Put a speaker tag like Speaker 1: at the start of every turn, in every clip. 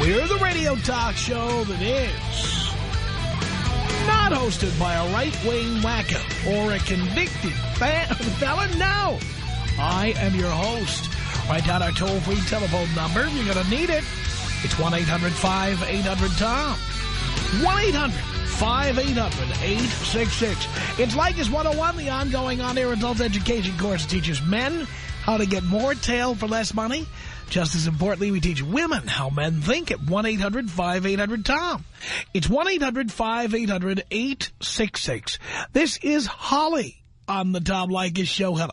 Speaker 1: We're the radio talk show that is not hosted by a right-wing wacko or a convicted felon. No, I am your host. Write down our toll-free telephone number. You're going to need it. It's 1-800-5800-TOM. 1-800-5800-866. It's Leykis 101, the ongoing on-air adult education course teaches men how to get more tail for less money. Just as importantly, we teach women how men think at 1-800-5800-TOM. It's 1-800-5800-866. This is Holly on the Tom Leykis Show. Hello.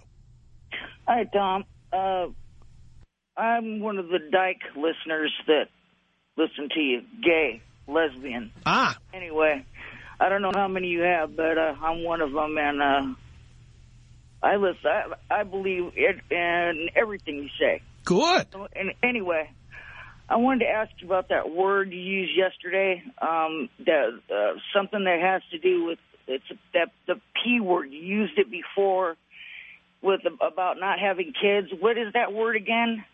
Speaker 2: Hi, Tom. Uh, I'm one of the Dyke listeners that listen to you. Gay, lesbian.
Speaker 1: Ah.
Speaker 2: Anyway, I don't know how many you have, but uh, I'm one of them, and uh, I listen. I, I believe it in everything you say.
Speaker 1: Good.
Speaker 2: And anyway, I wanted to ask you about that word you used yesterday. Um, that uh, something that has to do with it's that the p word. You used it before with about not having kids. What is that word again?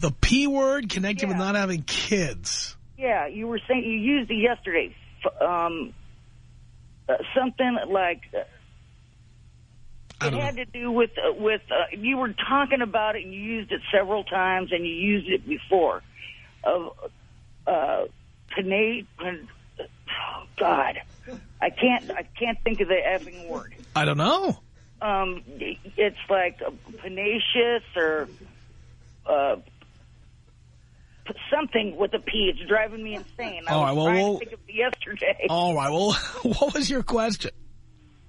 Speaker 1: The P word connected
Speaker 2: Yeah.
Speaker 1: with not having kids.
Speaker 2: Yeah, you were saying you used it yesterday. Um, uh, something like uh, it had
Speaker 1: know.
Speaker 2: to do with uh, with uh, you were talking about it and you used it several times and you used it before of uh, oh, God, I can't I can't think of the effing word.
Speaker 1: I don't know.
Speaker 2: Um, it's like panacious or uh, something with a P. It's driving me insane. I
Speaker 1: All right, well, we'll-
Speaker 2: to think of it yesterday.
Speaker 1: All right, well, what was your question?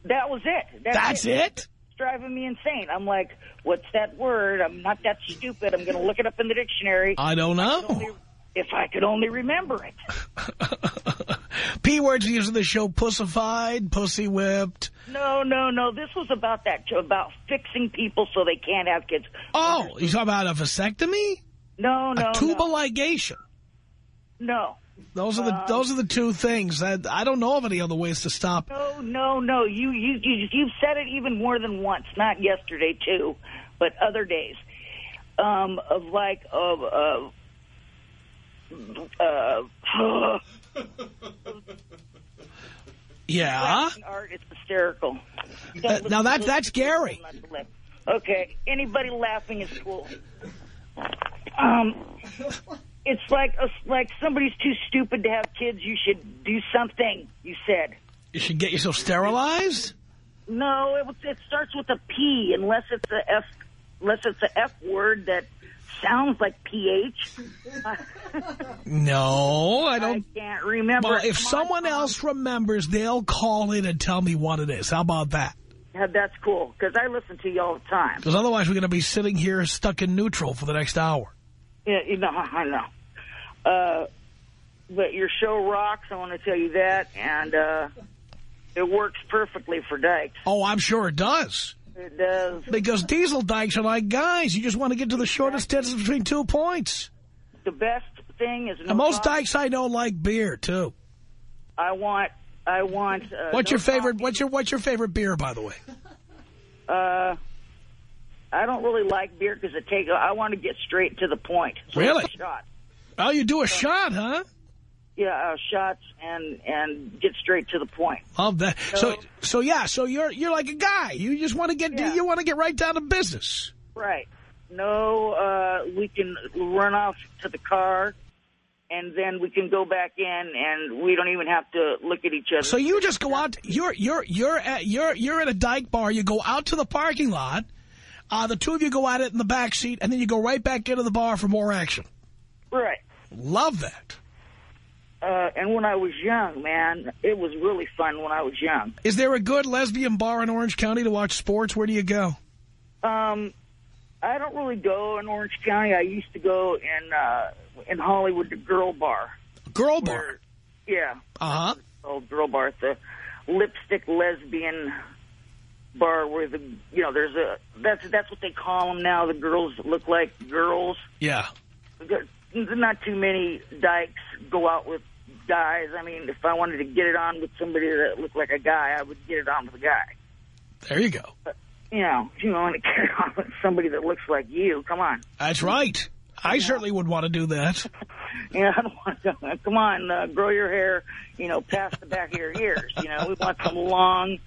Speaker 2: That was it. That's,
Speaker 1: That's it?
Speaker 2: It's driving me insane. I'm like, what's that word? I'm not that stupid. I'm going to look it up in the dictionary.
Speaker 1: I don't know.
Speaker 2: Only- if I could only remember it.
Speaker 1: P words used in the show, pussified, pussy whipped.
Speaker 2: No, no, no. This was about that, about fixing people so they can't have kids.
Speaker 1: Oh, you talking about a vasectomy?
Speaker 2: No, no,
Speaker 1: a tubal ligation.
Speaker 2: no.
Speaker 1: Those are the
Speaker 2: Um,
Speaker 1: those are the two things. that I don't know of any other ways to stop.
Speaker 2: No, no, no. You, you, you, you've said it even more than once. Not yesterday too, but other days. Um, of like of uh, uh,
Speaker 1: Yeah.
Speaker 2: art is hysterical.
Speaker 1: Uh, now that that's Gary.
Speaker 2: Okay, anybody laughing is cool. Um, it's like uh, like somebody's too stupid to have kids. You should do something. You said.
Speaker 1: You should get yourself sterilized.
Speaker 2: No, it, it starts with a P unless it's a F, unless it's a F word that sounds like PH.
Speaker 1: No, I
Speaker 2: I
Speaker 1: don't.
Speaker 2: can't remember.
Speaker 1: Well, if
Speaker 2: Come
Speaker 1: someone
Speaker 2: Tom.
Speaker 1: else remembers, they'll call in and tell me what it is. How about that?
Speaker 2: Yeah, that's cool because I listen to you all the time.
Speaker 1: Because otherwise we're going to be sitting here stuck in neutral for the next hour.
Speaker 2: Yeah, you know, I know. Uh, but your show rocks. I want to tell you that, and uh, it works perfectly for dykes.
Speaker 1: Oh, I'm sure it does.
Speaker 2: It does.
Speaker 1: Because diesel dykes are like guys. You just want to get to the shortest distance between two points.
Speaker 2: The best thing is no
Speaker 1: most
Speaker 2: talk-
Speaker 1: dykes I know like beer, too.
Speaker 2: I want. I want. Uh,
Speaker 1: What's
Speaker 2: no
Speaker 1: your favorite?
Speaker 2: talking.
Speaker 1: What's your What's your favorite beer, by the way?
Speaker 2: Uh, I don't really like beer because it takes. I want to get straight to the point. So
Speaker 1: Really?
Speaker 2: Shot.
Speaker 1: Oh, you do a shot, huh?
Speaker 2: Yeah, uh, shots and and get straight to the point.
Speaker 1: Love that. So,
Speaker 2: No.
Speaker 1: so yeah. So you're you're like a guy. You just want to get
Speaker 2: Yeah.
Speaker 1: you want to get right down to business.
Speaker 2: Right. No, uh, we can run off to the car, and then we can go back in, and we don't even have to look at each other.
Speaker 1: So you just go out. You're you're you're at you're you're at a dyke bar. You go out to the parking lot. Uh, the two of you go at it in the back seat, and then you go right back into the bar for more action.
Speaker 2: right.
Speaker 1: Love that.
Speaker 2: Uh, and when I was young, man, it was really fun when I was young.
Speaker 1: Is there a good lesbian bar in Orange County to watch sports? Where do you go?
Speaker 2: Um, I don't really go in Orange County. I used to go in uh, in Hollywood, the Girl Bar.
Speaker 1: Girl bar.
Speaker 2: Where- yeah,
Speaker 1: Uh-huh.
Speaker 2: old Girl Bar. It's a lipstick lesbian bar where the you know there's a that's that's what they call them now. The girls that look like girls.
Speaker 1: Yeah.
Speaker 2: Not too many dykes go out with guys. I mean, if I wanted to get it on with somebody that looked like a guy, I would get it on with a guy.
Speaker 1: There you go.
Speaker 2: You know, if you want to get it on with somebody that looks like you, come on.
Speaker 1: That's right. I certainly would want to do that.
Speaker 2: Know, I don't want to, come on, uh, grow your hair, you know, past the back of your ears. You know, we want some long,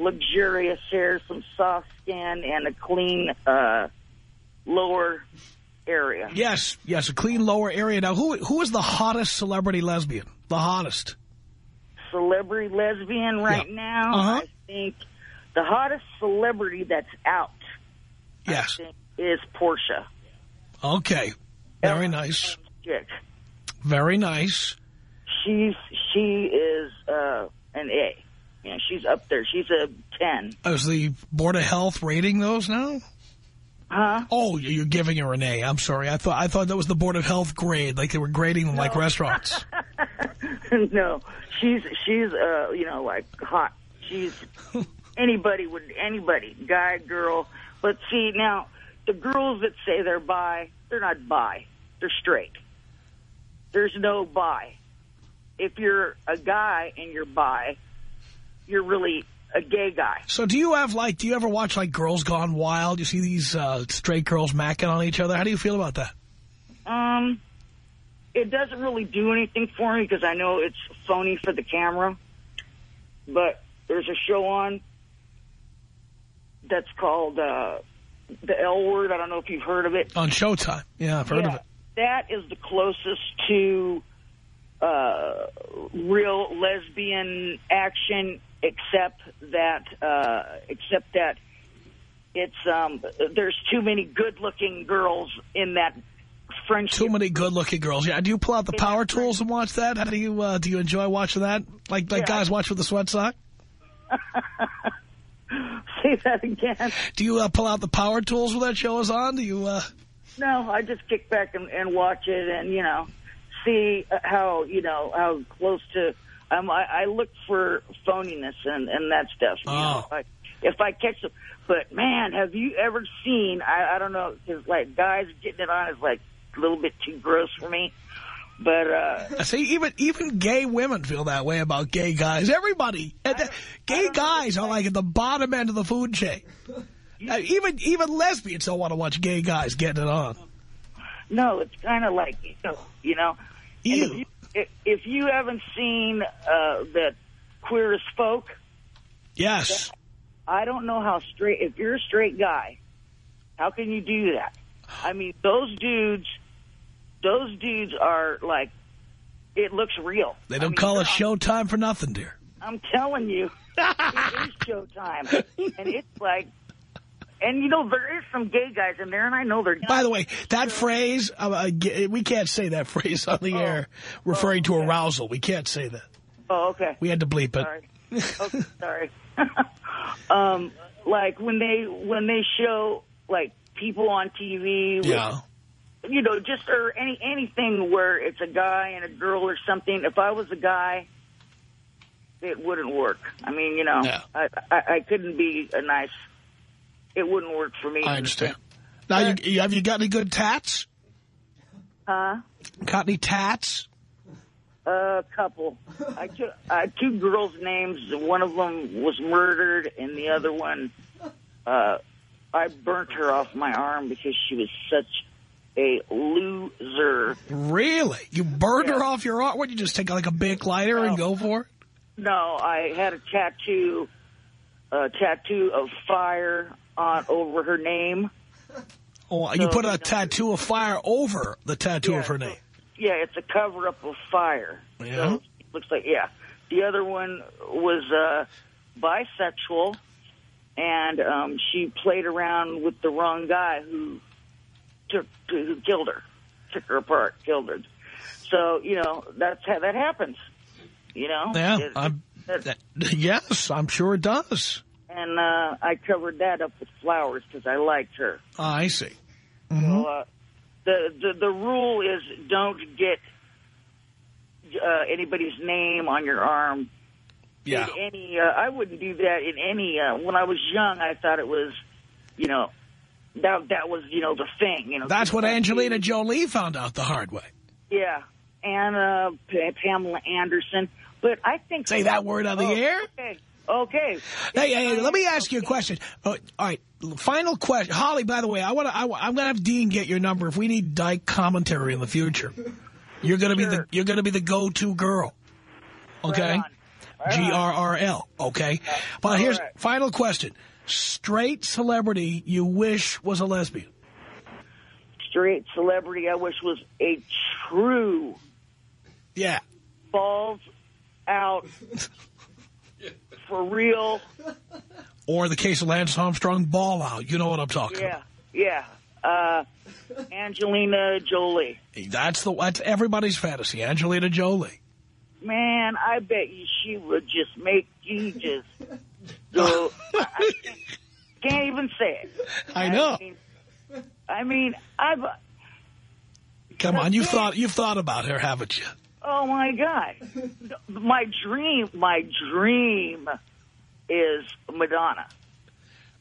Speaker 2: luxurious hair, some soft skin, and a clean uh, lower area.
Speaker 1: Yes, yes, a clean lower area. Now, who who is the hottest celebrity lesbian? The hottest.
Speaker 2: Celebrity lesbian right
Speaker 1: Yeah.
Speaker 2: now,
Speaker 1: Uh-huh.
Speaker 2: I think the hottest celebrity that's out
Speaker 1: Yes.
Speaker 2: I think, is Portia.
Speaker 1: Okay. Very nice.
Speaker 2: Chick.
Speaker 1: Very nice.
Speaker 2: She's she is uh, an A. Know, she's up there. She's a ten.
Speaker 1: Is the Board of Health rating those now?
Speaker 2: Huh?
Speaker 1: Oh, you're giving her an A. I'm sorry. I thought I thought that was the Board of Health grade, like they were grading them like restaurants.
Speaker 2: no, she's she's uh you know like hot. She's anybody would anybody guy girl. But see now the girls that say they're bi, they're not bi. They're straight. There's no bi. If you're a guy and you're bi, you're really a gay guy.
Speaker 1: So do you have, like, do you ever watch, like, Girls Gone Wild? You see these uh, straight girls macking on each other? How do you feel about that?
Speaker 2: Um, it doesn't really do anything for me because I know it's phony for the camera. But there's a show on that's called uh, the L Word. I don't know if you've heard of it.
Speaker 1: On Showtime. Yeah, I've heard of it.
Speaker 2: That is the closest to uh, real lesbian action, except that uh, except that it's um, there's too many good-looking girls in that friendship.
Speaker 1: Too many good-looking girls. Yeah, do you pull out the power tools and watch that? How do you uh, do you enjoy watching that? Like like
Speaker 2: Yeah.
Speaker 1: guys watch with the sweat sock?
Speaker 2: Say that again.
Speaker 1: Do you uh, pull out the power tools when that show is on? Do you? Uh...
Speaker 2: No, I just kick back and, and watch it, and you know, see how you know how close to. Um, I, I look for phoniness and and that stuff. You know,
Speaker 1: Oh.
Speaker 2: if I, if I catch them, but man, have you ever seen? I, I don't know, because like guys getting it on is like a little bit too gross for me. But uh,
Speaker 1: See, even even gay women feel that way about gay guys. Everybody, and the- gay guys are like at the bottom end of the food chain. Uh, even even lesbians don't want to watch gay guys getting it on.
Speaker 2: no, it's kind of like you know, you know. And if
Speaker 1: Ew.
Speaker 2: you, if, you haven't seen uh, that Queer as Folk,
Speaker 1: Yes.
Speaker 2: I don't know how straight, if you're a straight guy, how can you do that? I mean, those dudes, those dudes are like, it looks real.
Speaker 1: They don't
Speaker 2: mean,
Speaker 1: call it showtime for nothing, dear.
Speaker 2: I'm telling you, it is showtime. And it's like, and you know, there is some gay guys in there, and I know they're
Speaker 1: By the way, that phrase, uh, uh, we can't say that phrase on the air referring to arousal. We can't say that.
Speaker 2: Oh, okay.
Speaker 1: We had to bleep it.
Speaker 2: Sorry. okay, sorry. um, like when they when they show like people on TV with
Speaker 1: Yeah.
Speaker 2: you know, just or any anything where it's a guy and a girl or something. If I was a guy, it wouldn't work. I mean, you know,
Speaker 1: Yeah.
Speaker 2: I, I I couldn't be a nice. It wouldn't work for me.
Speaker 1: I understand. Now, you, you, have you got any good tats?
Speaker 2: Huh?
Speaker 1: Got any tats?
Speaker 2: A couple. I took I had two girls' names. One of them was murdered, and the other one, uh, I burnt her off my arm because she was such a loser.
Speaker 1: Really? You burned her off your arm? What, you just take like a big lighter and go for it?
Speaker 2: No, I had a tattoo, a tattoo of fire on over her name.
Speaker 1: Oh, you put a tattoo of fire over the tattoo
Speaker 2: Yeah,
Speaker 1: of her
Speaker 2: so-
Speaker 1: name.
Speaker 2: Yeah, it's a cover up of fire.
Speaker 1: Yeah?
Speaker 2: So looks like yeah. The other one was uh, bisexual, and um, she played around with the wrong guy who took who killed her, took her apart, killed her. So you know that's how that happens. You know.
Speaker 1: Yeah,
Speaker 2: It-
Speaker 1: I'm, that, yes, I'm sure it does.
Speaker 2: And uh, I covered that up with flowers because I liked her.
Speaker 1: Oh, I see.
Speaker 2: So, uh, the, the the rule is don't get uh, anybody's name on your arm.
Speaker 1: Yeah.
Speaker 2: In any, uh, I wouldn't do that in any. Uh, when I was young, I thought it was, you know, that that was you know the thing. You know,
Speaker 1: That's what Angelina Jolie found out the hard way.
Speaker 2: Yeah, and uh, P- Pamela Anderson. But I think
Speaker 1: Say that word on the
Speaker 2: Oh,
Speaker 1: air.
Speaker 2: Okay. Okay.
Speaker 1: Hey, hey, let me ask you a question. Uh, all right, final question. Holly, by the way, I want to. I'm going to have Dean get your number if we need Dyke commentary in the future. You're going to be the you're going to be the go-to girl. Okay,
Speaker 2: Right. Right
Speaker 1: G. R R L. Okay, but here's final question: Straight celebrity you wish was a lesbian.
Speaker 2: Straight celebrity. I wish was a true
Speaker 1: Yeah.
Speaker 2: balls out for real.
Speaker 1: Or the case of Lance Armstrong, ball out. You know what I'm talking
Speaker 2: Yeah. Yeah. Uh, Angelina Jolie.
Speaker 1: That's the that's everybody's fantasy. Angelina Jolie.
Speaker 2: Man, I bet you she would just make you just go. I I can't, even say it.
Speaker 1: I know.
Speaker 2: mean, I mean, I've.
Speaker 1: Come on, you've thought you've thought about her, haven't you?
Speaker 2: Oh my God, my dream, my dream is Madonna.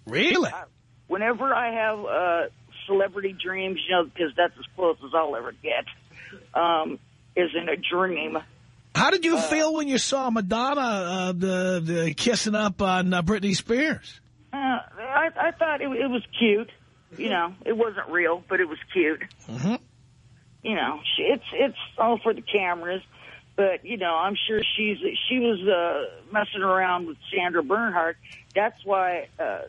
Speaker 1: Really?
Speaker 2: Whenever I have uh, celebrity dreams, you know, because that's as close as I'll ever get, um, is in a dream.
Speaker 1: How did you feel when you saw Madonna uh, the, the kissing up on uh, Britney Spears?
Speaker 2: Uh, I, I thought it, it was cute. You know, it wasn't real, but it was cute.
Speaker 1: hmm
Speaker 2: you know, it's it's all for the cameras. But you know, I'm sure she's she was uh, messing around with Sandra Bernhard. That's why uh,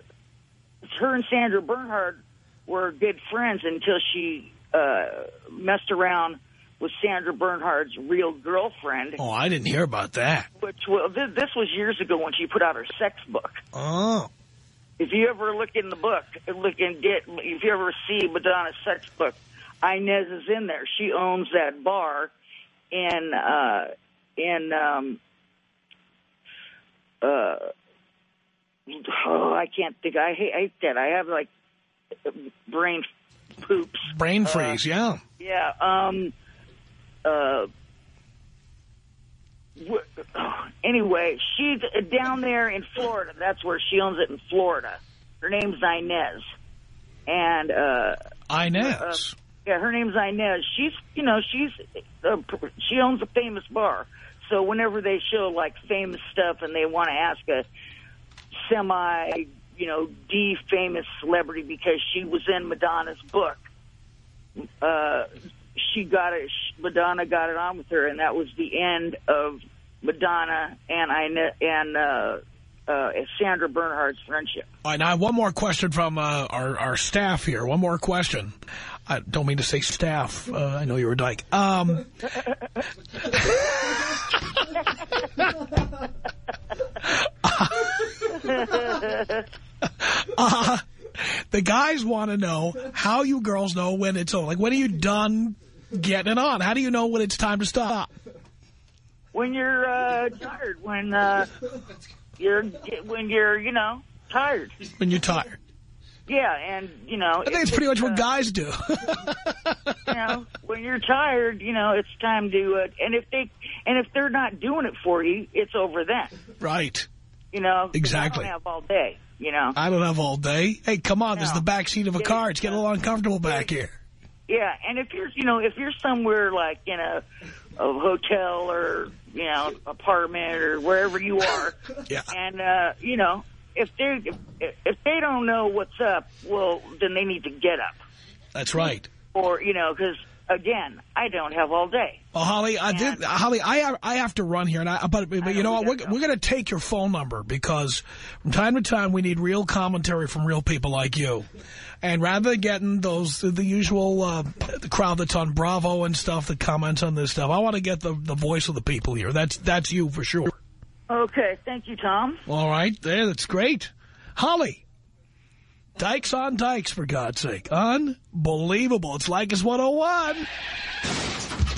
Speaker 2: her and Sandra Bernhard were good friends until she uh, messed around with Sandra Bernhard's real girlfriend.
Speaker 1: Oh, I didn't hear about that.
Speaker 2: Which well, th- this was years ago when she put out her sex book.
Speaker 1: Oh,
Speaker 2: If you ever look in the book, look and get, if you ever see Madonna's sex book, Inez is in there. She owns that bar in, uh, in, um, uh, oh, I can't think. I hate, I hate that. I have like brain poops.
Speaker 1: brain freeze, yeah.
Speaker 2: Yeah. Um. Uh. Anyway, she's down there in Florida. That's where she owns it in Florida. Her name's Inez, and uh,
Speaker 1: Inez.
Speaker 2: Yeah, her name's Inez. She's, you know, she's uh, she owns a famous bar. So whenever they show like famous stuff and they want to ask a semi, you know, D famous celebrity because she was in Madonna's book, uh, she got it. Madonna got it on with her, and that was the end of Madonna and I and uh, uh, Sandra Bernhard's friendship.
Speaker 1: All right, now one more question from uh, our, our staff here. One more question. I don't mean to say staff. Uh, I know you're a dyke. Um, uh, the guys want to know how you girls know when it's over. Like, when are you done getting it on? How do you know when it's time to stop?
Speaker 2: when you're uh, tired, when uh, you're when you're you know tired.
Speaker 1: When you're tired.
Speaker 2: Yeah, and you know
Speaker 1: I think it's pretty much what
Speaker 2: uh,
Speaker 1: guys do.
Speaker 2: you know when you're tired, you know it's time to. Uh, and if they and if they're not doing it for you, it's over then.
Speaker 1: right.
Speaker 2: You know?
Speaker 1: Exactly.
Speaker 2: I don't have all day. You know.
Speaker 1: I don't have all day. Hey, come on. This is the back seat of a
Speaker 2: Yeah,
Speaker 1: car. It's getting a little uncomfortable back here.
Speaker 2: Yeah, and if you're you know if you're somewhere like in a a hotel or you know apartment or wherever you are,
Speaker 1: Yeah.
Speaker 2: and uh, you know if they if, they don't know what's up, well then they need to get up.
Speaker 1: That's right.
Speaker 2: or you know, because again, I don't have all day.
Speaker 1: Well, Holly, I did, Holly, I have, I have to run here, and I, but, but
Speaker 2: I
Speaker 1: you know what?
Speaker 2: we
Speaker 1: We're, we're going to take your phone number because from time to time we need real commentary from real people like you. And rather than getting those, the usual uh, the crowd that's on Bravo and stuff that comments on this stuff, I want to get the, the voice of the people here. That's, that's you for sure.
Speaker 2: Okay, thank you, Tom.
Speaker 1: All right, there, that's great. Holly, Dykes on Dykes, for God's sake. Unbelievable. It's like it's 101.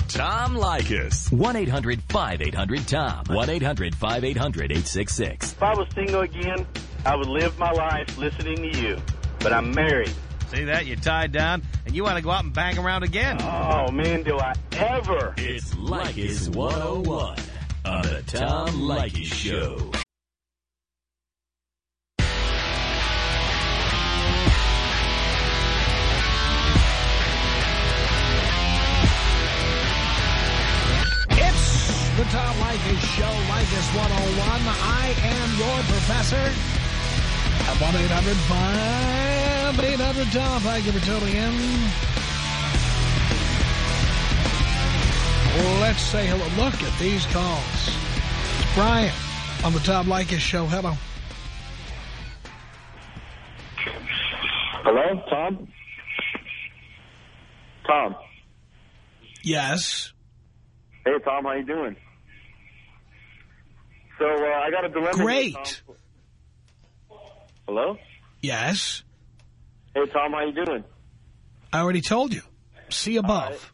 Speaker 3: Tom Leykis.
Speaker 4: 1-800-5800-TOM. 1-800-5800-866.
Speaker 5: If I was single again,
Speaker 4: I would live my life listening to you, but I'm married.
Speaker 5: See that? You're tied down, and you want to go out and bang around again.
Speaker 4: Oh, man, do I ever.
Speaker 3: It's Leykis 101 on the Tom Leykis Show.
Speaker 1: It's the Tom Leykis Show, Leykis 101. I am your professor. At 1-800-5800-TOM. Thank you for tuning in. Let's say hello. Look at these calls. It's Brian on the Tom Leykis Show. Hello.
Speaker 4: Hello, Tom? Tom.
Speaker 1: Yes.
Speaker 4: Hey, Tom, how you doing? So, uh, I got a dilemma. here,
Speaker 1: Great.
Speaker 4: Tom. Hello?
Speaker 1: Yes.
Speaker 4: Hey, Tom, how you doing?
Speaker 1: I already told you. See above.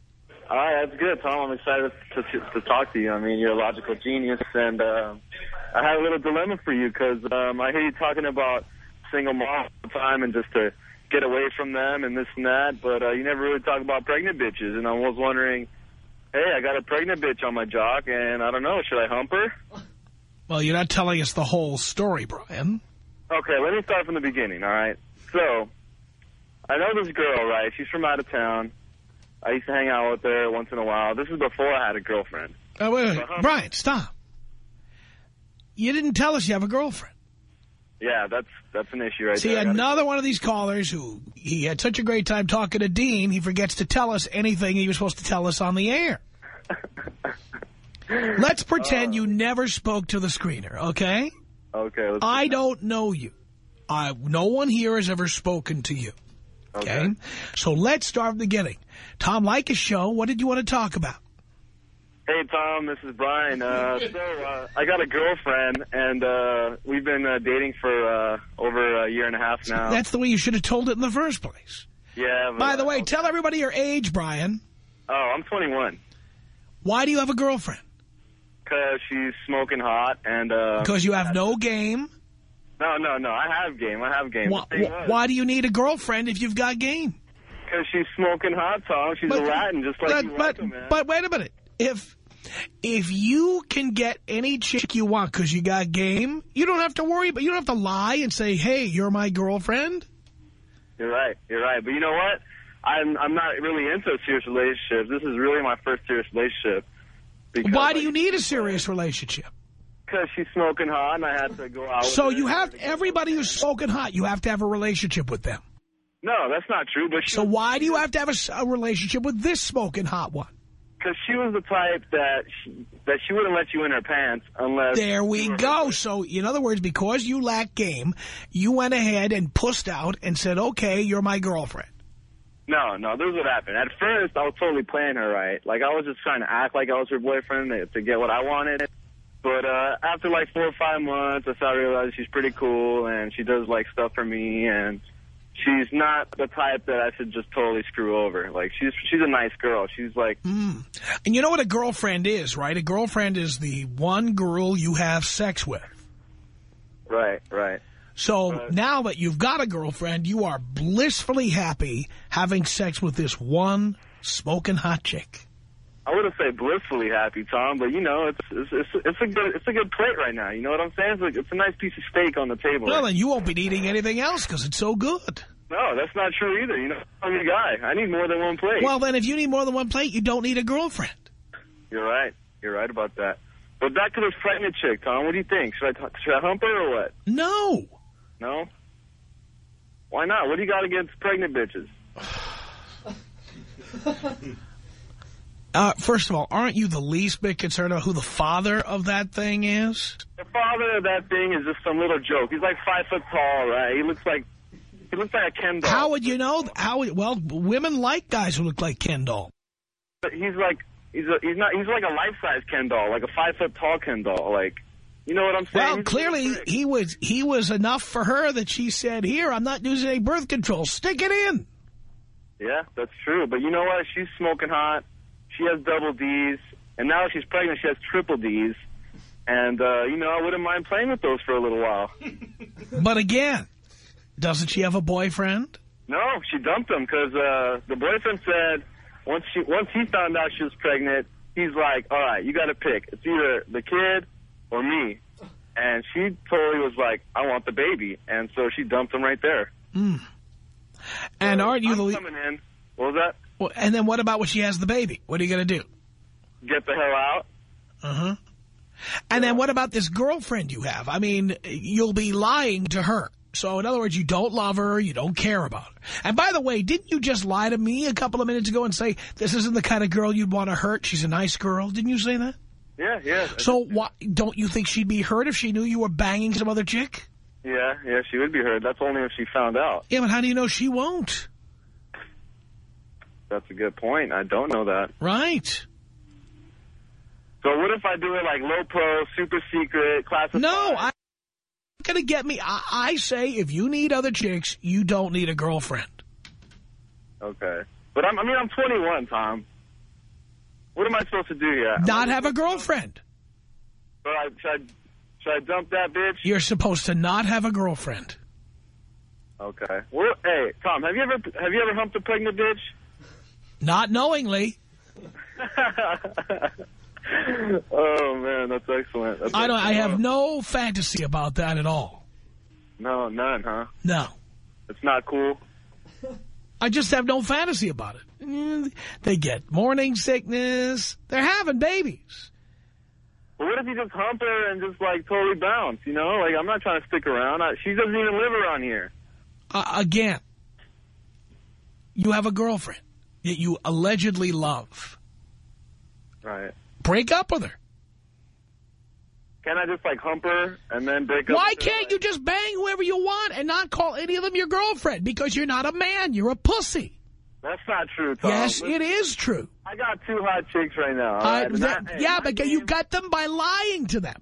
Speaker 4: All right, that's good, Tom. I'm excited to, to, to talk to you. I mean, you're a logical genius, and uh, I had a little dilemma for you because um, I hear you talking about single moms all the time and just to get away from them and this and that, but uh, you never really talk about pregnant bitches, and I was wondering, hey, I got a pregnant bitch on my jock, and I don't know, should I hump her?
Speaker 1: Well, you're not telling us the whole story, Brian.
Speaker 4: Okay, let me start from the beginning, all right? So, I know this girl, right? She's from out of town. I used to hang out with her once in a while. This is before I had a girlfriend.
Speaker 1: Uh, wait, wait, wait.
Speaker 4: Uh-huh.
Speaker 1: Brian, stop. You didn't tell us you have a girlfriend.
Speaker 4: Yeah, that's that's an issue right
Speaker 1: See,
Speaker 4: there. Gotta-
Speaker 1: another one of these callers who he had such a great time talking to Dean, he forgets to tell us anything he was supposed to tell us on the air. Let's pretend you never spoke to the screener, okay?
Speaker 4: Okay. Let's
Speaker 1: I don't know you. I, no one here has ever spoken to you, okay?
Speaker 4: Okay.
Speaker 1: So let's start from the beginning. Tom Leykis show, what did you want to talk about?
Speaker 4: Hey, Tom, this is Brian. Uh, so, uh, I got a girlfriend, and uh, we've been uh, dating for uh, over a year and a half now.
Speaker 1: That's the way you should have told it in the first place.
Speaker 4: yeah. but-
Speaker 1: By the way, tell everybody your age, Brian.
Speaker 4: Oh, I'm 21.
Speaker 1: Why do you have a girlfriend?
Speaker 4: Because she's smoking hot, and... Uh,
Speaker 1: Because you have no game?
Speaker 4: No, no, no. I have game. I have game.
Speaker 1: Why,
Speaker 4: The thing was,
Speaker 1: why do you need a girlfriend if you've got game?
Speaker 4: Because she's smoking hot, Tom. She's a Latin, just like
Speaker 1: but,
Speaker 4: you
Speaker 1: but,
Speaker 4: man.
Speaker 1: but wait a minute. If if you can get any chick you want because you got game, you don't have to worry. But you don't have to lie and say, "Hey, you're my girlfriend."
Speaker 4: You're right. You're right. But you know what? I'm I'm not really into serious relationships. This is really my first serious relationship.
Speaker 1: Why do you need a serious relationship?
Speaker 4: Because she's smoking hot, and I had to go out.
Speaker 1: So you have everybody who's smoking hot. You have to have a relationship with them.
Speaker 4: No, that's not true. But she
Speaker 1: So why do you have to have a relationship with this smoking hot one?
Speaker 4: Because she was the type that she, that she wouldn't let you in her pants unless.
Speaker 1: There we go. So, in other words, because you lack game, you went ahead and pussed out and said, okay, you're my girlfriend.
Speaker 4: No, no, this is what happened. At first, I was totally playing her right. Like, I was just trying to act like I was her boyfriend to get what I wanted. But uh, after like four or five months, I started realizing she's pretty cool and she does like stuff for me and she's not the type that I should just totally screw over. Like she's she's a nice girl. She's like mm.
Speaker 1: And you know what a girlfriend is, right? A girlfriend is the one girl you have sex with.
Speaker 4: right, right.
Speaker 1: So
Speaker 4: Right.
Speaker 1: now that you've got a girlfriend, you are blissfully happy having sex with this one smoking hot chick.
Speaker 4: I wouldn't say blissfully happy, Tom, but you know, it's it's it's, it's a good it's a good plate right now. You know what I'm saying? It's, like, it's a nice piece of steak on the table.
Speaker 1: Well, then you won't be eating anything else because it's so good.
Speaker 4: No, that's not true either. You know, I'm a guy. I need more than one plate.
Speaker 1: Well, then if you need more than one plate, you don't need a girlfriend.
Speaker 4: You're right. You're right about that. But back to this pregnant chick, Tom. What do you think? Should I should I hump her or what?
Speaker 1: No.
Speaker 4: No. Why not? What do you got against pregnant bitches?
Speaker 1: Uh, first of all, aren't you the least bit concerned about who the father of that thing is?
Speaker 4: The father of that thing is just some little joke. He's like five foot tall, right? He looks like he looks like a Ken doll.
Speaker 1: How would you know? How would, well, women like guys who look like Ken doll.
Speaker 4: But he's like he's a, he's not he's like a life size Ken doll, like a five foot tall Ken doll. Like you know what I'm saying?
Speaker 1: Well,
Speaker 4: He's
Speaker 1: clearly he was he was enough for her that she said, "Here, I'm not using any birth control. Stick it in."
Speaker 4: Yeah, that's true. But you know what? She's smoking hot. She has double D's, and now she's pregnant. She has triple D's. And uh, you know, I wouldn't mind playing with those for a little while.
Speaker 1: But again, doesn't she have a boyfriend?
Speaker 4: No, she dumped him because uh, the boyfriend said once she once he found out she was pregnant, he's like, all right, you got to pick. It's either the kid or me. And she totally was like, I want the baby. And so she dumped him right there.
Speaker 1: Mm. And
Speaker 4: so
Speaker 1: aren't you
Speaker 4: I'm
Speaker 1: the
Speaker 4: coming in. What was that?
Speaker 1: Well, and then what about when she has the baby? What are you going to do?
Speaker 4: Get the hell out.
Speaker 1: Uh-huh. And then what about this girlfriend you have? I mean, you'll be lying to her. So, in other words, you don't love her, you don't care about her. And by the way, didn't you just lie to me a couple of minutes ago and say, this isn't the kind of girl you'd want to hurt? She's a nice girl. Didn't you say that?
Speaker 4: Yeah, yeah.
Speaker 1: So, why, don't you think she'd be hurt if she knew you were banging some other chick?
Speaker 4: Yeah, yeah, she would be hurt. That's only if she found out.
Speaker 1: Yeah, but how do you know she won't?
Speaker 4: That's a good point. I don't know that.
Speaker 1: Right.
Speaker 4: So what if I do it like low pro, super secret, classified?
Speaker 1: No, I'm going to get me. I, I say if you need other chicks, you don't need a girlfriend.
Speaker 4: Okay. But I'm, I mean, I'm 21, Tom. What am I supposed to do here?
Speaker 1: Not have a girlfriend.
Speaker 4: But I, should, I, should I dump that bitch?
Speaker 1: You're supposed to not have a girlfriend.
Speaker 4: Okay. Well, hey, Tom, have you ever have you ever humped a pregnant bitch?
Speaker 1: Not knowingly.
Speaker 4: oh man, that's excellent. That's
Speaker 1: I don't. I have no fantasy about that at all.
Speaker 4: No, none, huh?
Speaker 1: No.
Speaker 4: It's not cool.
Speaker 1: I just have no fantasy about it. Mm, They get morning sickness. They're having babies.
Speaker 4: But what if you just hump her and just like totally bounce? You know, like I'm not trying to stick around. I, she doesn't even live around here.
Speaker 1: Uh, again, you have a girlfriend that you allegedly love.
Speaker 4: Right.
Speaker 1: Break up with her.
Speaker 4: Can I just like hump her and then break up?
Speaker 1: Why can't you just bang whoever you want and not call any of them your girlfriend? Because you're not a man. You're a pussy.
Speaker 4: That's not true, Tom.
Speaker 1: yes,
Speaker 4: Listen,
Speaker 1: it is true.
Speaker 4: I got two hot chicks right now.
Speaker 1: Uh,
Speaker 4: right?
Speaker 1: That-
Speaker 4: I-
Speaker 1: yeah, but you got them by lying to them.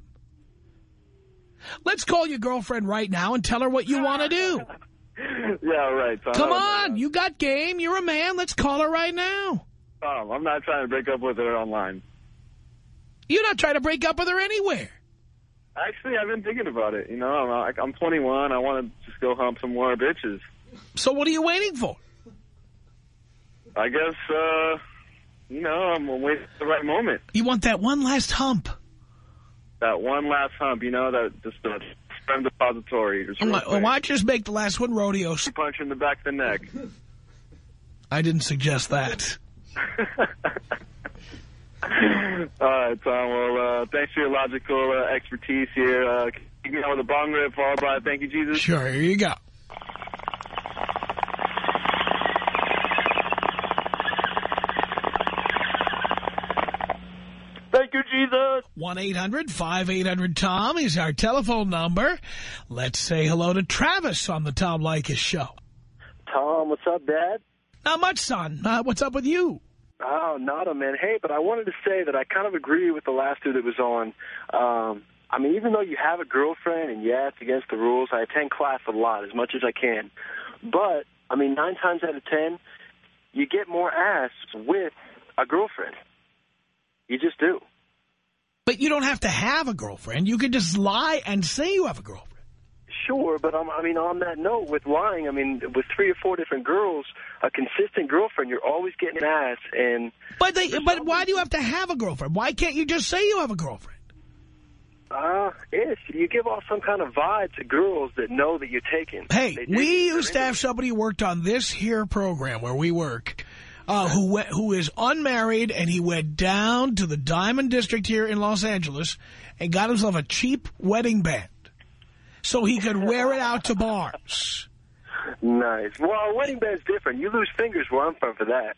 Speaker 1: Let's call your girlfriend right now and tell her what you want to do.
Speaker 4: yeah, right, Tom.
Speaker 1: Come on,
Speaker 4: know.
Speaker 1: you got game. You're a man. Let's call her right now.
Speaker 4: Tom, I'm not trying to break up with her online.
Speaker 1: You're not trying to break up with her anywhere.
Speaker 4: Actually, I've been thinking about it. You know, I'm, I'm 21. I want to just go hump some more bitches.
Speaker 1: So what are you waiting for?
Speaker 4: I guess, uh, you know, I'm waiting for the right moment.
Speaker 1: You want that one last hump.
Speaker 4: That one last hump, you know, that just the sperm depository. Real
Speaker 1: Why, why don't you just make the last one rodeo?
Speaker 4: Punch in the back of the neck.
Speaker 1: I didn't suggest that.
Speaker 4: All right, Tom. Well, uh, thanks for your logical uh, expertise here. Uh, keep me on with a bong rip followed by thank you, Jesus.
Speaker 1: Sure, here you go.
Speaker 4: Jesus.
Speaker 1: 1-800-5800-TOM is our telephone number. Let's say hello to Travis on the Tom Leykis show.
Speaker 6: Tom, what's up, Dad?
Speaker 1: Not much, son. Uh, what's up with you?
Speaker 6: Oh, not a man. Hey, but I wanted to say that I kind of agree with the last dude that was on. Um, I mean, even though you have a girlfriend, and yeah, it's against the rules, I attend class a lot, as much as I can. But, I mean, nine times out of ten, you get more ass with a girlfriend. You just do.
Speaker 1: But you don't have to have a girlfriend. You can just lie and say you have a girlfriend.
Speaker 6: Sure, but um, I mean, on that note, with lying, I mean, with three or four different girls, a consistent girlfriend, you're always getting ass, and
Speaker 1: But they, but why do you have to have a girlfriend? Why can't you just say you have a girlfriend?
Speaker 6: Uh, ish. You give off some kind of vibe to girls that know that you're taken.
Speaker 1: Hey, we used to have somebody who worked on this here program where we work, uh, who who is unmarried, and he went down to the Diamond District here in Los Angeles and got himself a cheap wedding band so he could wear it out to bars.
Speaker 6: Nice. Well, a wedding band's different. You lose fingers where I'm from for that.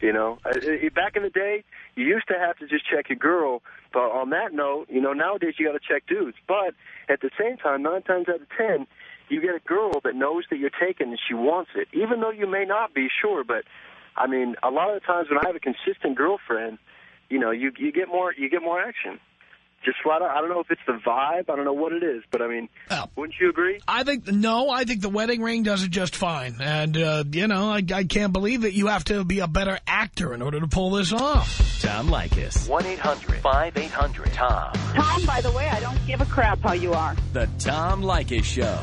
Speaker 6: You know, Uh, back in the day, you used to have to just check your girl. But on that note, you know, nowadays you got to check dudes. But at the same time, nine times out of ten, you get a girl that knows that you're taken and she wants it, even though you may not be sure. But I mean, a lot of the times when I have a consistent girlfriend, you know, you you get more you get more action. Just flat out. I don't know if it's the vibe. I don't know what it is, but I mean,
Speaker 1: Oh.
Speaker 6: wouldn't you agree?
Speaker 1: I think, no, I think the wedding ring does it just fine. And, uh, you know, I, I can't believe that you have to be a better actor in order to pull this off.
Speaker 3: Tom Leykis.
Speaker 7: 1-800-5800-TOM.
Speaker 2: Tom, by the way, I don't give a crap how you are.
Speaker 3: The Tom Leykis Show.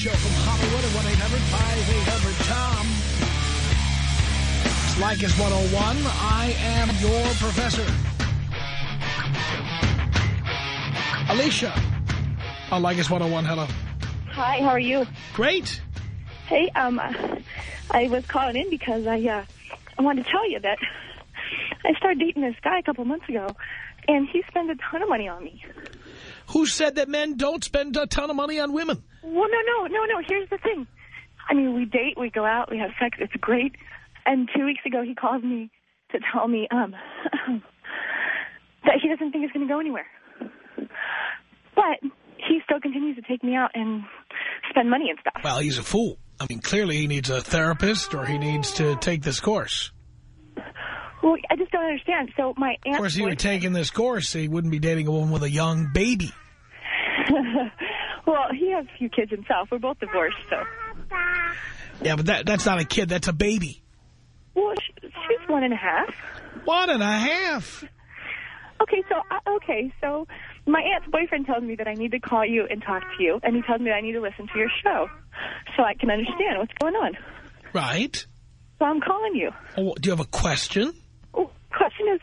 Speaker 1: Show from Hollywood at 1-800-5800-TOM. It's Leykis 101. I am your professor. Alicia. On Leykis 101, hello.
Speaker 8: Hi, how are you?
Speaker 1: Great.
Speaker 8: Hey, um, I was calling in because I, uh, I wanted to tell you that I started dating this guy a couple months ago, and he spent a ton of money on me.
Speaker 1: Who said that men don't spend a ton of money on women?
Speaker 8: Well, no, no, no, no. Here's the thing. I mean, we date, we go out, we have sex. It's great. And two weeks ago, he called me to tell me um, that he doesn't think it's going to go anywhere. But he still continues to take me out and spend money and stuff.
Speaker 1: Well, he's a fool. I mean, clearly he needs a therapist or he needs to take this course.
Speaker 8: Well, I just don't understand. So my aunt.
Speaker 1: Of course, if he were taking this course, he wouldn't be dating a woman with a young baby.
Speaker 8: well, he has a few kids himself. We're both divorced, so.
Speaker 1: Yeah, but that that's not a kid. That's a baby.
Speaker 8: Well, she's one and a half.
Speaker 1: One and a half.
Speaker 8: Okay, so uh, okay, so my aunt's boyfriend tells me that I need to call you and talk to you, and he tells me that I need to listen to your show so I can understand what's going on.
Speaker 1: Right.
Speaker 8: So I'm calling you.
Speaker 1: Oh, do you have a question?
Speaker 8: Oh, question is,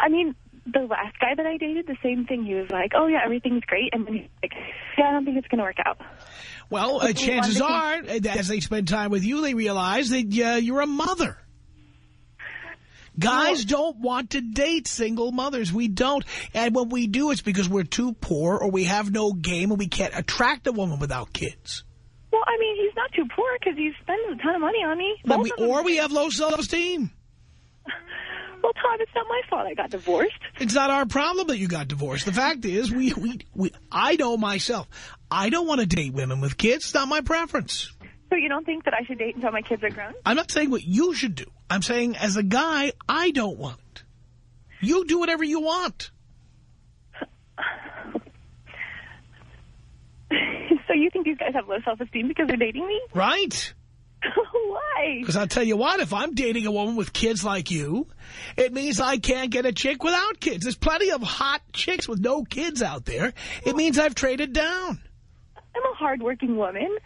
Speaker 8: I mean, the last guy that I dated, the same thing. He was like, "Oh yeah, everything's great," and then he's like, "Yeah, I don't think it's going to work out."
Speaker 1: Well, uh, chances are, uh, as they spend time with you, they realize that uh, you're a mother. Guys don't want to date single mothers. We don't. And when we do, it's because we're too poor or we have no game and we can't attract a woman without kids.
Speaker 8: Well, I mean, he's not too poor because he spends a ton of money on me.
Speaker 1: But we, or we have low self-esteem.
Speaker 8: Well, Tom, it's not my fault I got divorced.
Speaker 1: It's not our problem that you got divorced. The fact is, we, we, we I know myself. I don't want to date women with kids. It's not my preference.
Speaker 8: So you don't think that I should date until my kids are grown?
Speaker 1: I'm not saying what you should do. I'm saying as a guy, I don't want it. You do whatever you want.
Speaker 8: so you think these guys have low self-esteem because they're dating me?
Speaker 1: Right?
Speaker 8: Why?
Speaker 1: Because I'll tell you what, if I'm dating a woman with kids like you, it means I can't get a chick without kids. There's plenty of hot chicks with no kids out there. It means I've traded down.
Speaker 8: I'm a hardworking woman.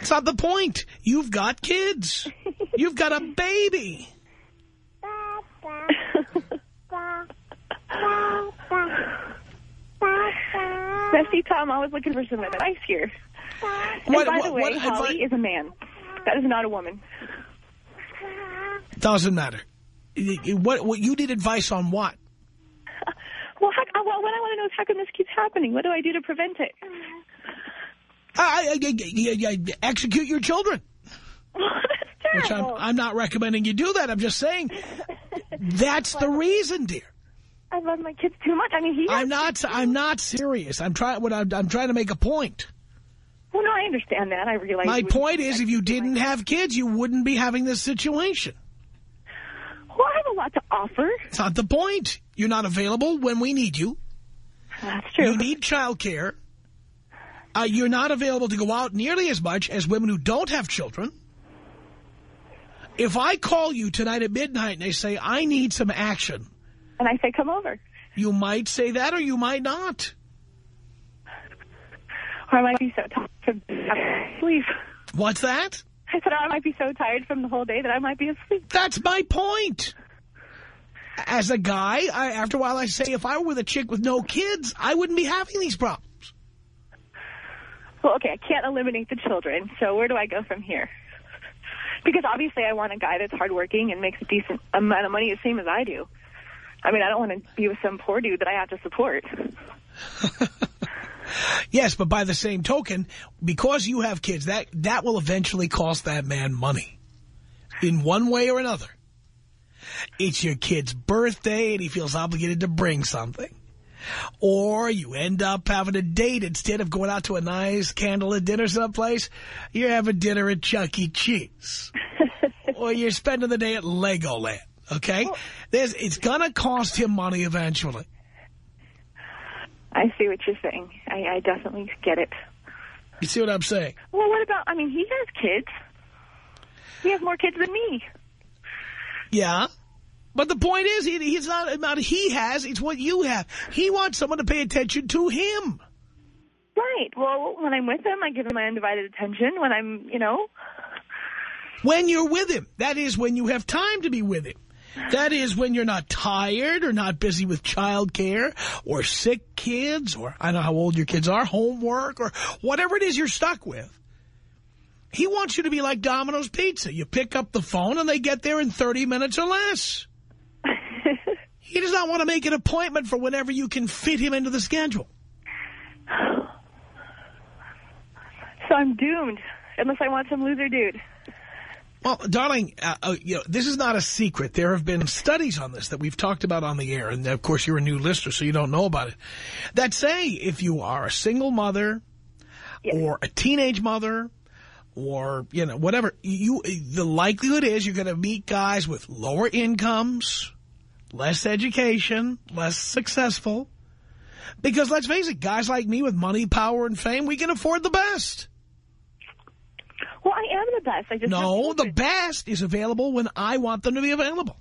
Speaker 1: It's not the point. You've got kids. You've got a baby.
Speaker 8: See, Tom, I was looking for some advice here. And
Speaker 1: What-
Speaker 8: by
Speaker 1: what-
Speaker 8: the way, Holly
Speaker 1: advice-
Speaker 8: is a man. That is not a woman.
Speaker 1: Doesn't matter. What, what you need advice on what?
Speaker 8: Well, how, uh, well, what I want to know is how come this keeps happening? What do I do to prevent it?
Speaker 1: I, I, I- execute your children.
Speaker 8: That's
Speaker 1: Which I'm. I'm not recommending you do that. I'm just saying that's the reason, dear.
Speaker 8: I love my kids too much. I mean, he.
Speaker 1: I'm not. I'm not serious. I'm trying. What I'm, I'm trying to make a point.
Speaker 8: Well, no, I understand that. I realize.
Speaker 1: My point is, if you didn't have kids, you wouldn't be having this situation.
Speaker 8: Well, I have a lot to offer.
Speaker 1: It's not the point. You're not available when we need you.
Speaker 8: That's true.
Speaker 1: You need childcare. Uh, you're not available to go out nearly as much as women who don't have children. If I call you tonight at midnight and they say, I need some action,
Speaker 8: and I say, come over.
Speaker 1: you might say that or you might not.
Speaker 8: Or I might be so tired from sleep.
Speaker 1: What's that?
Speaker 8: I said, I might be so tired from the whole day that I might be asleep.
Speaker 1: That's my point. As a guy, I, after a while I say, if I were with a chick with no kids, I wouldn't be having these problems.
Speaker 8: Well, okay, I can't eliminate the children, so where do I go from here? Because obviously I want a guy that's hardworking and makes a decent amount of money, the same as I do. I mean, I don't want to be with some poor dude that I have to support.
Speaker 1: Yes, but by the same token, because you have kids, that, that will eventually cost that man money. In one way or another. It's your kid's birthday and he feels obligated to bring something. Or you end up having a date instead of going out to a nice candlelit dinner someplace. You're having dinner at Chuck E. Cheese. or you're spending the day at Legoland. Okay? There's, it's going to cost him money eventually.
Speaker 8: I see what you're saying. I, I definitely get it.
Speaker 1: You see what I'm saying?
Speaker 8: Well, what about, I mean, he has kids. He has more kids than me.
Speaker 1: Yeah. But the point is, he, he's not about he has, it's what you have. He wants someone to pay attention to him.
Speaker 8: Right. Well, when I'm with him, I give him my undivided attention. When I'm, you know...
Speaker 1: When you're with him. That is when you have time to be with him. That is when you're not tired or not busy with childcare or sick kids or I don't know how old your kids are, homework or whatever it is you're stuck with. He wants you to be like Domino's Pizza. You pick up the phone and they get there in 30 minutes or less. he does not want to make an appointment for whenever you can fit him into the schedule.
Speaker 8: So I'm doomed, unless I want some loser dude.
Speaker 1: Well, darling, uh, uh, you know, this is not a secret. There have been studies on this that we've talked about on the air, and of course you're a new listener, so you don't know about it, that say if you are a single mother
Speaker 8: Yes.
Speaker 1: or a teenage mother or, you know, whatever, you the likelihood is you're going to meet guys with lower incomes, less education, less successful. Because let's face it, guys like me with money, power, and fame, we can afford the best.
Speaker 8: Well, I am the best. I just
Speaker 1: No, the best is available when I want them to be available.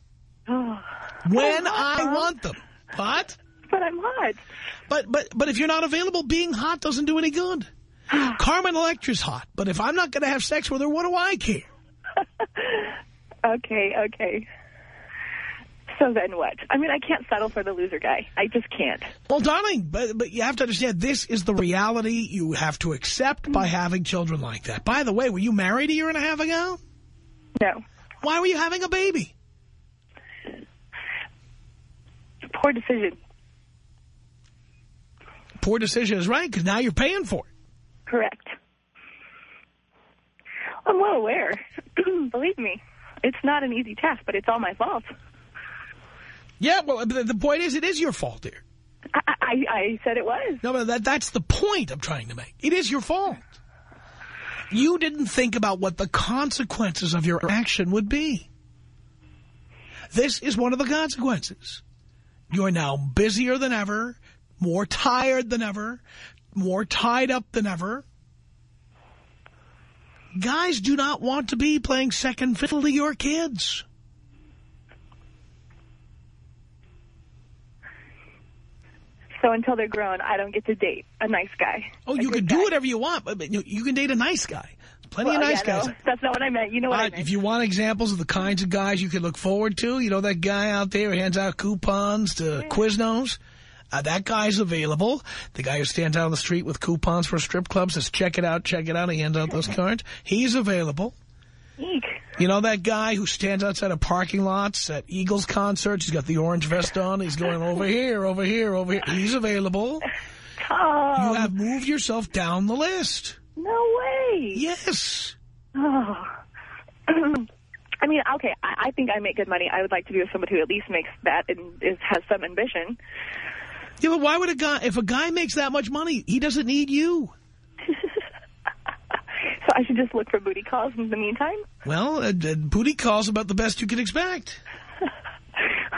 Speaker 8: Oh.
Speaker 1: When I want them. What?
Speaker 8: But I'm hot.
Speaker 1: But but but if you're not available, being hot doesn't do any good. Carmen Electra's hot, but if I'm not going to have sex with her, what do I care?
Speaker 8: Okay, okay. So then what? I mean, I can't settle for the loser guy. I just can't.
Speaker 1: Well, darling, but but you have to understand this is the reality you have to accept by mm. having children like that. By the way, were you married a year and a half ago?
Speaker 8: No.
Speaker 1: Why were you having a baby?
Speaker 8: Poor decision.
Speaker 1: Poor decision is right because now you're paying for it.
Speaker 8: Correct. I'm well aware. Believe me. It's not an easy task, but it's all my fault.
Speaker 1: Yeah, well, the, the point is, it is your fault, dear.
Speaker 8: I, I, I said it was.
Speaker 1: No, but that, that's the point I'm trying to make. It is your fault. You didn't think about what the consequences of your action would be. This is one of the consequences. You're now busier than ever, more tired than ever, more tied up than ever. Guys do not want to be playing second fiddle to your kids.
Speaker 8: So until they're grown, I don't get to date a nice guy.
Speaker 1: Oh, you can do
Speaker 8: guy.
Speaker 1: whatever you want, but you, you can date a nice guy. Plenty
Speaker 8: Well,
Speaker 1: of nice
Speaker 8: yeah,
Speaker 1: guys.
Speaker 8: no, that's not what I meant. You know what I
Speaker 1: Uh,
Speaker 8: meant.
Speaker 1: if you want examples of the kinds of guys you can look forward to, you know that guy out there who hands out coupons to Quiznos? Uh, that guy's available. The guy who stands out on the street with coupons for strip clubs says, check it out, check it out. He hands out those cards. He's available.
Speaker 8: Eek.
Speaker 1: You know that guy who stands outside of parking lots at Eagles concerts? He's got the orange vest on. He's going over here, over here, over here. He's available.
Speaker 8: Tom.
Speaker 1: You have moved yourself down the list.
Speaker 8: No way.
Speaker 1: Yes.
Speaker 8: Oh. I mean, okay, I, I think I make good money. I would like to be with somebody who at least makes that and is, has some ambition.
Speaker 1: Yeah, but why would a guy, if a guy makes that much money, he doesn't need you.
Speaker 8: I should just look for booty calls in the meantime?
Speaker 1: Well, uh, uh, booty calls about the best you can expect.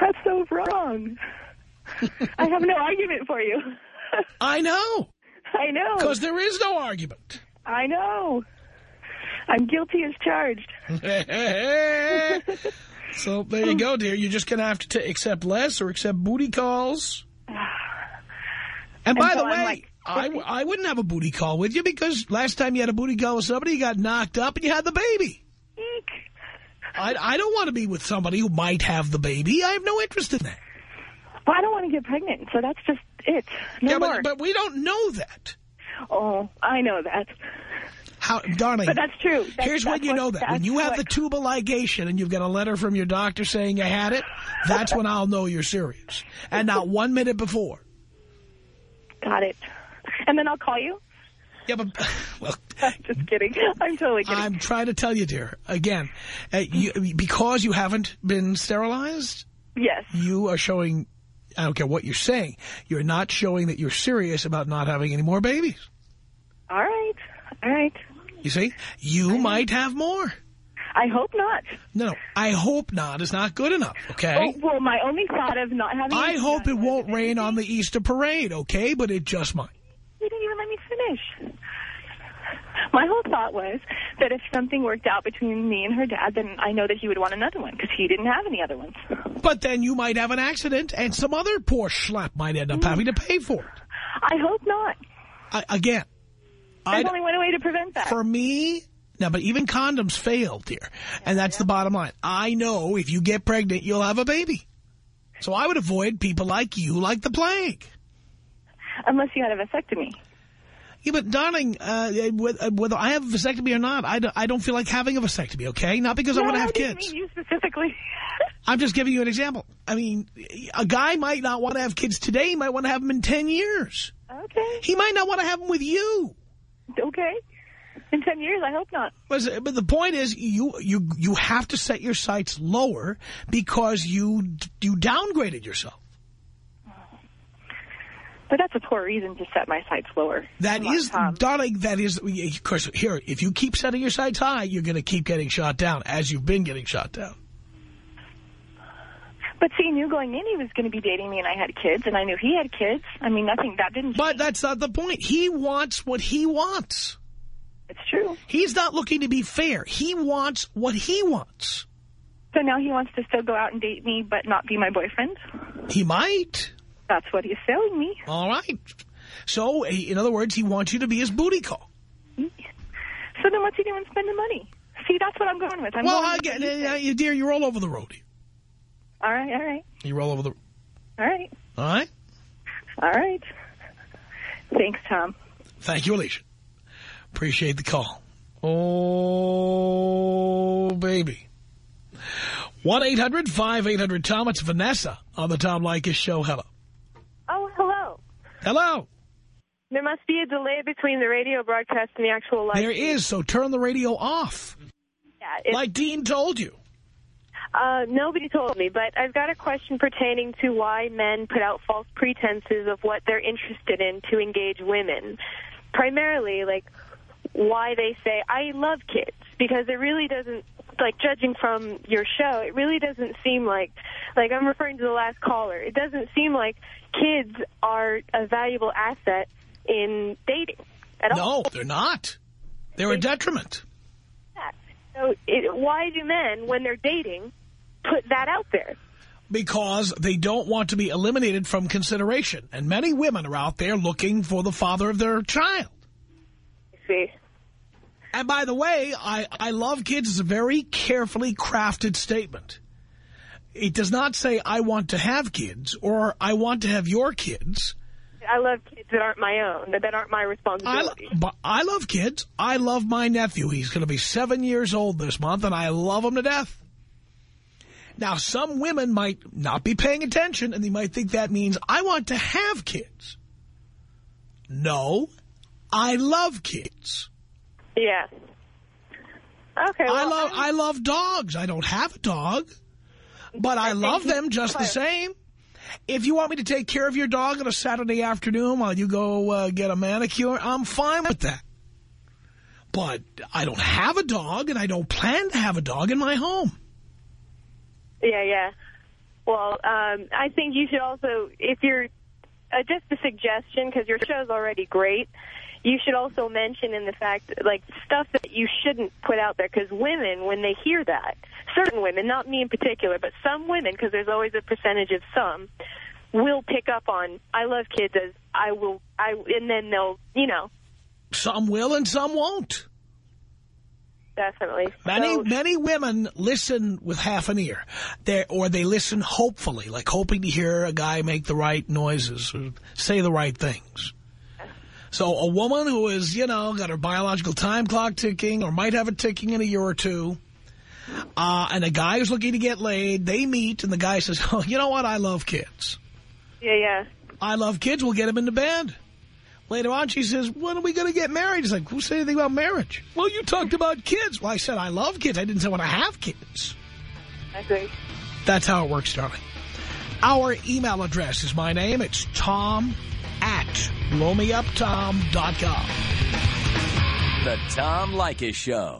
Speaker 8: That's so wrong. I have no argument for you.
Speaker 1: I know,
Speaker 8: I know.
Speaker 1: because there is no argument.
Speaker 8: I know. I'm guilty as charged.
Speaker 1: so there you go, dear. You're just going to have to accept less or accept booty calls. And by
Speaker 8: And
Speaker 1: the
Speaker 8: so I'm
Speaker 1: way, I, I wouldn't have a booty call with you because last time you had a booty call with somebody, you got knocked up and you had the baby.
Speaker 8: Eek.
Speaker 1: I, I don't want to be with somebody who might have the baby. I have no interest in that.
Speaker 8: Well, I don't want to get pregnant, so that's just it. No
Speaker 1: yeah,
Speaker 8: more.
Speaker 1: but, but we don't know that.
Speaker 8: oh, I know that.
Speaker 1: How, darling.
Speaker 8: But that's true. That's,
Speaker 1: Here's when you know that. When you have
Speaker 8: what-
Speaker 1: the tubal ligation and you've got a letter from your doctor saying you had it, that's when I'll know you're serious. And not one minute before.
Speaker 8: Got it. And then I'll call you?
Speaker 1: Yeah, but, well,
Speaker 8: I'm just kidding. I'm totally kidding.
Speaker 1: I'm trying to tell you, dear, again, uh, you, because you haven't been sterilized,
Speaker 8: yes.
Speaker 1: you are showing I don't care what you're saying. You're not showing that you're serious about not having any more babies.
Speaker 8: All right. All right.
Speaker 1: You see? You might have more.
Speaker 8: I hope not.
Speaker 1: No, no, I hope not is not good enough, okay?
Speaker 8: Oh, well, my only thought of not having...
Speaker 1: I hope it won't rain on the Easter parade, okay? But it just might.
Speaker 8: You didn't even let me finish. My whole thought was that if something worked out between me and her dad, then I know that he would want another one because he didn't have any other ones.
Speaker 1: But then you might have an accident and some other poor schlep might end up having to mm. pay for it.
Speaker 8: I hope not.
Speaker 1: I, again,
Speaker 8: There's
Speaker 1: I,
Speaker 8: only one way to prevent that.
Speaker 1: for me, now, but even condoms failed here. And that's the bottom line. I know if you get pregnant, you'll have a baby. So I would avoid people like you like the plague.
Speaker 8: Unless you had a vasectomy.
Speaker 1: Yeah, but darling, uh, whether, whether I have a vasectomy or not, I don't, I don't feel like having a vasectomy, okay? Not because I want to have
Speaker 8: I
Speaker 1: kids.
Speaker 8: mean you specifically.
Speaker 1: I'm just giving you an example. I mean, a guy might not want to have kids today. He might want to have them in 10 years.
Speaker 8: okay.
Speaker 1: He might not want to have them with you.
Speaker 8: Okay. In 10 years, I hope not.
Speaker 1: But but the point is, you you you have to set your sights lower because you you downgraded yourself.
Speaker 8: But that's a poor reason to set my sights lower.
Speaker 1: That is,
Speaker 8: Come on,
Speaker 1: is,
Speaker 8: Tom.
Speaker 1: darling, that is, of course, here, if you keep setting your sights high, you're going to keep getting shot down, as you've been getting shot down.
Speaker 8: But see, he knew going in he was going to be dating me and I had kids, and I knew he had kids. I mean, nothing, that didn't
Speaker 1: But
Speaker 8: change.
Speaker 1: that's not the point. He wants what he wants.
Speaker 8: It's true.
Speaker 1: He's not looking to be fair. He wants what he wants.
Speaker 8: So now he wants to still go out and date me but not be my boyfriend?
Speaker 1: He might.
Speaker 8: That's what he's selling me.
Speaker 1: All right. So, in other words, he wants you to be his booty call.
Speaker 8: So then what's he doing spending money? See, that's what I'm going with. I'm
Speaker 1: well,
Speaker 8: going
Speaker 1: I
Speaker 8: with
Speaker 1: get,
Speaker 8: what he
Speaker 1: uh, dear, you're all over the road. here.
Speaker 8: All right, all right,
Speaker 1: You're all over the,
Speaker 8: all right,
Speaker 1: all right?
Speaker 8: all right. Thanks, Tom.
Speaker 1: Thank you, Alicia. Appreciate the call. Oh, baby. 1-800-5800-TOM. It's Vanessa on the Tom Leykis Show. Hello.
Speaker 9: Hello.
Speaker 1: Hello.
Speaker 9: There must be a delay between the radio broadcast and the actual live.
Speaker 1: There is, so turn the radio off.
Speaker 9: Yeah,
Speaker 1: Like Dean told you.
Speaker 9: uh, nobody told me, but I've got a question pertaining to why men put out false pretenses of what they're interested in to engage women. Primarily, like, why they say, I love kids, because it really doesn't, like, judging from your show, it really doesn't seem like, like, I'm referring to the last caller, it doesn't seem like kids are a valuable asset in dating at all.
Speaker 1: No, they're not. They're a detriment.
Speaker 9: So it, why do men, when they're dating, put that out there?
Speaker 1: Because they don't want to be eliminated from consideration. And many women are out there looking for the father of their child.
Speaker 9: I See,
Speaker 1: And by the way, I, I love kids is a very carefully crafted statement. It does not say, I want to have kids, or I want to have your kids.
Speaker 9: I love kids that aren't my own, that, aren't my
Speaker 1: I,
Speaker 9: responsibility.
Speaker 1: but I love kids. I love my nephew. He's going to be seven years old this month, and I love him to death. Now, some women might not be paying attention, and they might think that means I want to have kids. No, I love kids.
Speaker 9: Yeah. Okay.
Speaker 1: I love I love dogs. I don't have a dog, but I love them just the same. If you want me to take care of your dog on a Saturday afternoon while you go uh, get a manicure, I'm fine with that. But I don't have a dog, and I don't plan to have a dog in my home.
Speaker 9: Yeah, yeah. Well, um, I think you should also, if you're, uh, just a suggestion, because your show's already great, you should also mention in the fact, like, stuff that you shouldn't put out there, because women, when they hear that, certain women, not me in particular, but some women, because there's always a percentage of some, will pick up on, I love kids as I will, I, and then they'll, you know,
Speaker 1: Some will and some won't.
Speaker 9: definitely.
Speaker 1: Many
Speaker 9: So-
Speaker 1: many women listen with half an ear, they or they listen hopefully, like hoping to hear a guy make the right noises or say the right things. So a woman who is, you know, got her biological time clock ticking or might have it ticking in a year or two, uh, and a guy who's looking to get laid, they meet, and the guy says, oh, you know what, I love kids.
Speaker 9: Yeah, yeah.
Speaker 1: I love kids, we'll get them into bed. Later on, she says, when are we going to get married? He's like, who said anything about marriage? Well, you talked about kids. Well, I said I love kids. I didn't say I want to have kids.
Speaker 9: I agree.
Speaker 1: That's how it works, darling. Our email address is my name. It's tom at blowmeuptom.com.
Speaker 3: The Tom Leykis Show.